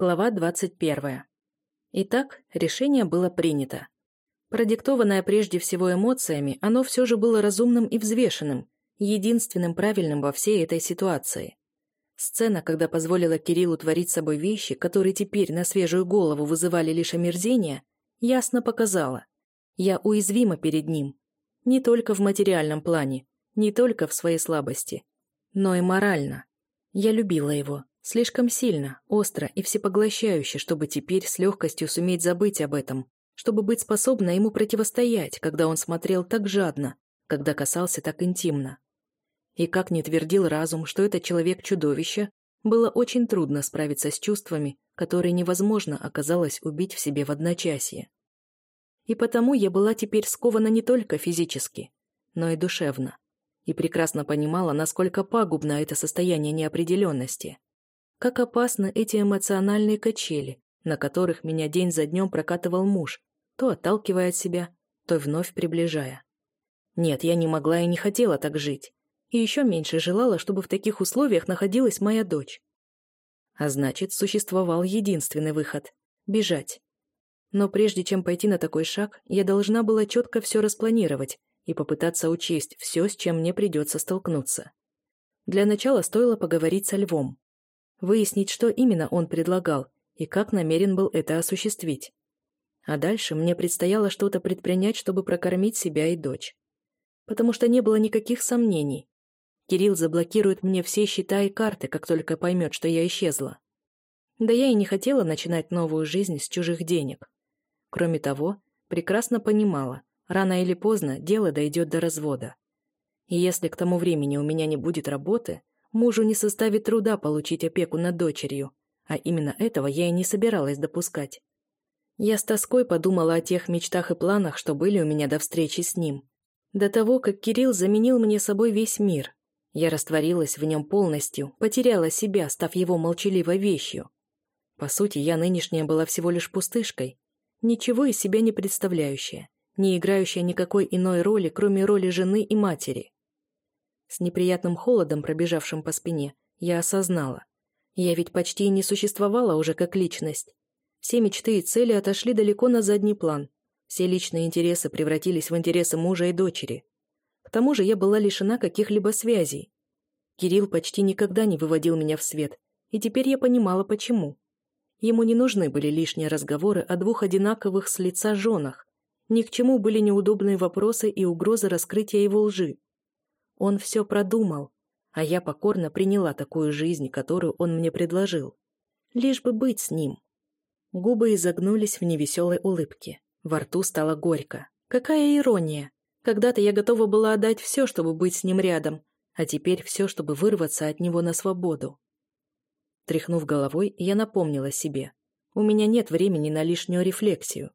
Глава 21. Итак, решение было принято. Продиктованное прежде всего эмоциями, оно все же было разумным и взвешенным, единственным правильным во всей этой ситуации. Сцена, когда позволила Кириллу творить собой вещи, которые теперь на свежую голову вызывали лишь омерзение, ясно показала. Я уязвима перед ним. Не только в материальном плане, не только в своей слабости, но и морально. Я любила его, Слишком сильно, остро и всепоглощающе, чтобы теперь с легкостью суметь забыть об этом, чтобы быть способна ему противостоять, когда он смотрел так жадно, когда касался так интимно. И как не твердил разум, что этот человек-чудовище, было очень трудно справиться с чувствами, которые невозможно оказалось убить в себе в одночасье. И потому я была теперь скована не только физически, но и душевно, и прекрасно понимала, насколько пагубно это состояние неопределенности. Как опасны эти эмоциональные качели, на которых меня день за днем прокатывал муж, то отталкивая от себя, то вновь приближая. Нет, я не могла и не хотела так жить. И еще меньше желала, чтобы в таких условиях находилась моя дочь. А значит, существовал единственный выход – бежать. Но прежде чем пойти на такой шаг, я должна была четко все распланировать и попытаться учесть все, с чем мне придется столкнуться. Для начала стоило поговорить со Львом выяснить, что именно он предлагал и как намерен был это осуществить. А дальше мне предстояло что-то предпринять, чтобы прокормить себя и дочь. Потому что не было никаких сомнений. Кирилл заблокирует мне все счета и карты, как только поймет, что я исчезла. Да я и не хотела начинать новую жизнь с чужих денег. Кроме того, прекрасно понимала, рано или поздно дело дойдет до развода. И если к тому времени у меня не будет работы, Мужу не составит труда получить опеку над дочерью, а именно этого я и не собиралась допускать. Я с тоской подумала о тех мечтах и планах, что были у меня до встречи с ним. До того, как Кирилл заменил мне собой весь мир. Я растворилась в нем полностью, потеряла себя, став его молчаливой вещью. По сути, я нынешняя была всего лишь пустышкой, ничего из себя не представляющая, не играющая никакой иной роли, кроме роли жены и матери. С неприятным холодом, пробежавшим по спине, я осознала. Я ведь почти не существовала уже как личность. Все мечты и цели отошли далеко на задний план. Все личные интересы превратились в интересы мужа и дочери. К тому же я была лишена каких-либо связей. Кирилл почти никогда не выводил меня в свет, и теперь я понимала, почему. Ему не нужны были лишние разговоры о двух одинаковых с лица женах. Ни к чему были неудобные вопросы и угрозы раскрытия его лжи. Он все продумал, а я покорно приняла такую жизнь, которую он мне предложил. Лишь бы быть с ним. Губы изогнулись в невеселой улыбке. Во рту стало горько. Какая ирония! Когда-то я готова была отдать все, чтобы быть с ним рядом, а теперь все, чтобы вырваться от него на свободу. Тряхнув головой, я напомнила себе. У меня нет времени на лишнюю рефлексию.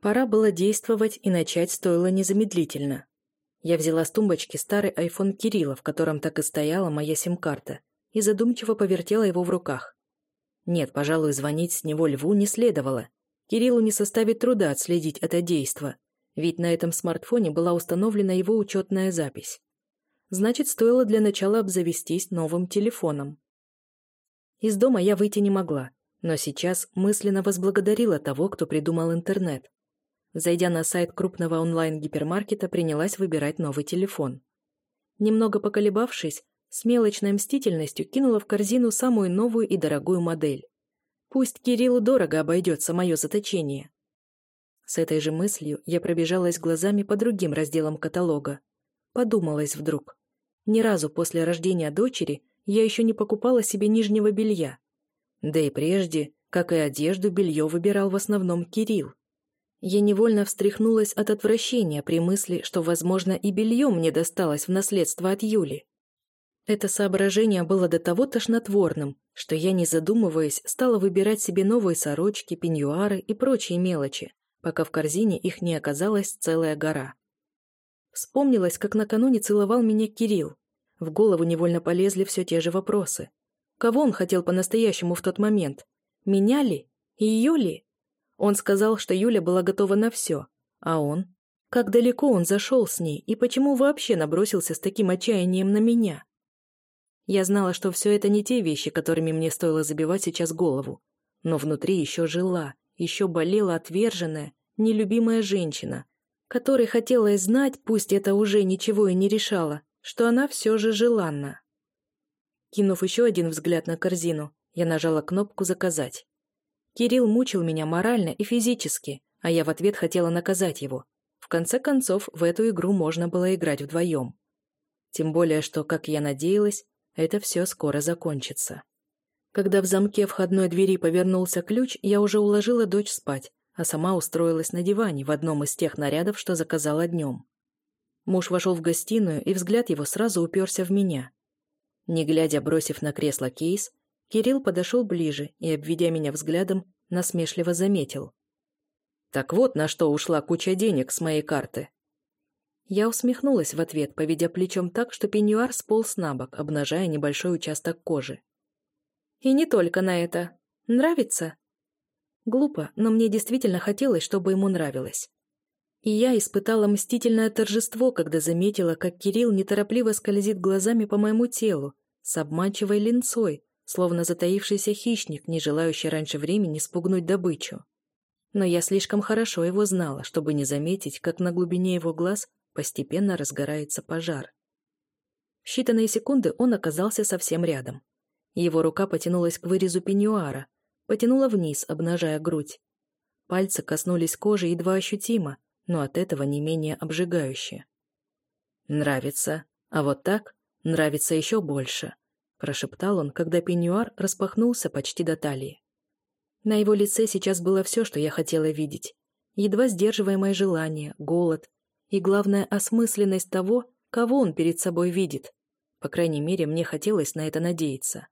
Пора было действовать, и начать стоило незамедлительно. Я взяла с тумбочки старый айфон Кирилла, в котором так и стояла моя сим-карта, и задумчиво повертела его в руках. Нет, пожалуй, звонить с него Льву не следовало. Кириллу не составит труда отследить это действо, ведь на этом смартфоне была установлена его учетная запись. Значит, стоило для начала обзавестись новым телефоном. Из дома я выйти не могла, но сейчас мысленно возблагодарила того, кто придумал интернет. Зайдя на сайт крупного онлайн-гипермаркета, принялась выбирать новый телефон. Немного поколебавшись, с мелочной мстительностью кинула в корзину самую новую и дорогую модель. Пусть Кириллу дорого обойдется мое заточение. С этой же мыслью я пробежалась глазами по другим разделам каталога. Подумалась вдруг. Ни разу после рождения дочери я еще не покупала себе нижнего белья. Да и прежде, как и одежду, белье выбирал в основном Кирилл. Я невольно встряхнулась от отвращения при мысли, что, возможно, и белье мне досталось в наследство от Юли. Это соображение было до того тошнотворным, что я, не задумываясь, стала выбирать себе новые сорочки, пеньюары и прочие мелочи, пока в корзине их не оказалась целая гора. Вспомнилось, как накануне целовал меня Кирилл. В голову невольно полезли все те же вопросы. Кого он хотел по-настоящему в тот момент? Меня ли? Ее ли? Он сказал, что Юля была готова на все. А он? Как далеко он зашел с ней и почему вообще набросился с таким отчаянием на меня? Я знала, что все это не те вещи, которыми мне стоило забивать сейчас голову. но внутри еще жила, еще болела отверженная, нелюбимая женщина, которой хотелось знать, пусть это уже ничего и не решало, что она все же желанна. Кинув еще один взгляд на корзину, я нажала кнопку «Заказать». Кирилл мучил меня морально и физически, а я в ответ хотела наказать его. В конце концов, в эту игру можно было играть вдвоем. Тем более, что, как я надеялась, это все скоро закончится. Когда в замке входной двери повернулся ключ, я уже уложила дочь спать, а сама устроилась на диване в одном из тех нарядов, что заказала днем. Муж вошел в гостиную, и взгляд его сразу уперся в меня. Не глядя, бросив на кресло кейс, Кирилл подошел ближе и, обведя меня взглядом, насмешливо заметил. «Так вот, на что ушла куча денег с моей карты». Я усмехнулась в ответ, поведя плечом так, что пеньюар сполз на бок, обнажая небольшой участок кожи. «И не только на это. Нравится?» Глупо, но мне действительно хотелось, чтобы ему нравилось. И я испытала мстительное торжество, когда заметила, как Кирилл неторопливо скользит глазами по моему телу, с обманчивой линцой, словно затаившийся хищник, не желающий раньше времени спугнуть добычу. Но я слишком хорошо его знала, чтобы не заметить, как на глубине его глаз постепенно разгорается пожар. В считанные секунды он оказался совсем рядом. Его рука потянулась к вырезу пеньюара, потянула вниз, обнажая грудь. Пальцы коснулись кожи едва ощутимо, но от этого не менее обжигающе. «Нравится, а вот так нравится еще больше», прошептал он, когда пеньюар распахнулся почти до талии. На его лице сейчас было все, что я хотела видеть. Едва сдерживаемое желание, голод и, главное, осмысленность того, кого он перед собой видит. По крайней мере, мне хотелось на это надеяться.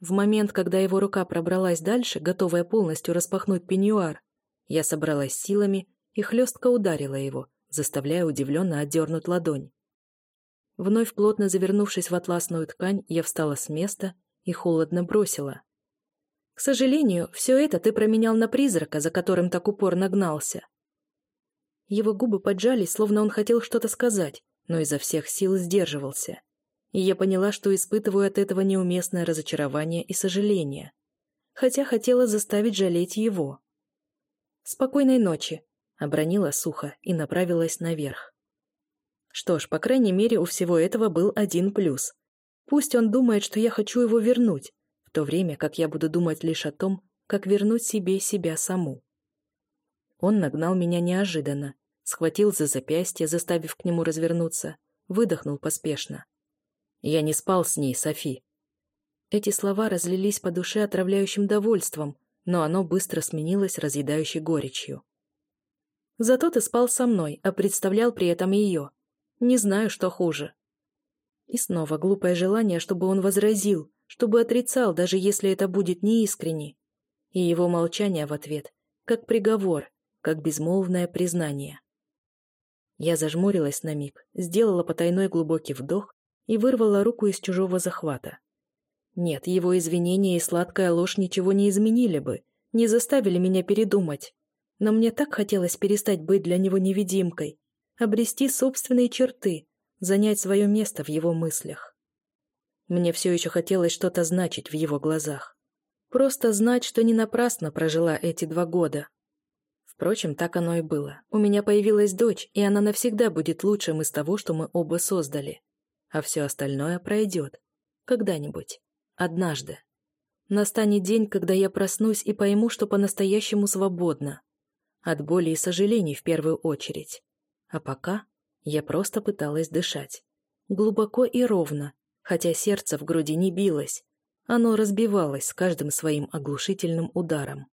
В момент, когда его рука пробралась дальше, готовая полностью распахнуть пеньюар, я собралась силами и хлестко ударила его, заставляя удивленно отдернуть ладонь. Вновь плотно завернувшись в атласную ткань, я встала с места и холодно бросила. «К сожалению, все это ты променял на призрака, за которым так упорно гнался». Его губы поджались, словно он хотел что-то сказать, но изо всех сил сдерживался. И я поняла, что испытываю от этого неуместное разочарование и сожаление. Хотя хотела заставить жалеть его. «Спокойной ночи», — обронила сухо и направилась наверх. Что ж, по крайней мере, у всего этого был один плюс. Пусть он думает, что я хочу его вернуть, в то время как я буду думать лишь о том, как вернуть себе себя саму. Он нагнал меня неожиданно, схватил за запястье, заставив к нему развернуться, выдохнул поспешно. «Я не спал с ней, Софи». Эти слова разлились по душе отравляющим довольством, но оно быстро сменилось разъедающей горечью. «Зато ты спал со мной, а представлял при этом ее. Не знаю, что хуже. И снова глупое желание, чтобы он возразил, чтобы отрицал, даже если это будет неискренне. И его молчание в ответ, как приговор, как безмолвное признание. Я зажмурилась на миг, сделала потайной глубокий вдох и вырвала руку из чужого захвата. Нет, его извинения и сладкая ложь ничего не изменили бы, не заставили меня передумать. Но мне так хотелось перестать быть для него невидимкой, обрести собственные черты, занять свое место в его мыслях. Мне все еще хотелось что-то значить в его глазах. Просто знать, что не напрасно прожила эти два года. Впрочем, так оно и было. У меня появилась дочь, и она навсегда будет лучшим из того, что мы оба создали. А все остальное пройдет. Когда-нибудь. Однажды. Настанет день, когда я проснусь и пойму, что по-настоящему свободна. От боли и сожалений в первую очередь. А пока я просто пыталась дышать. Глубоко и ровно, хотя сердце в груди не билось. Оно разбивалось с каждым своим оглушительным ударом.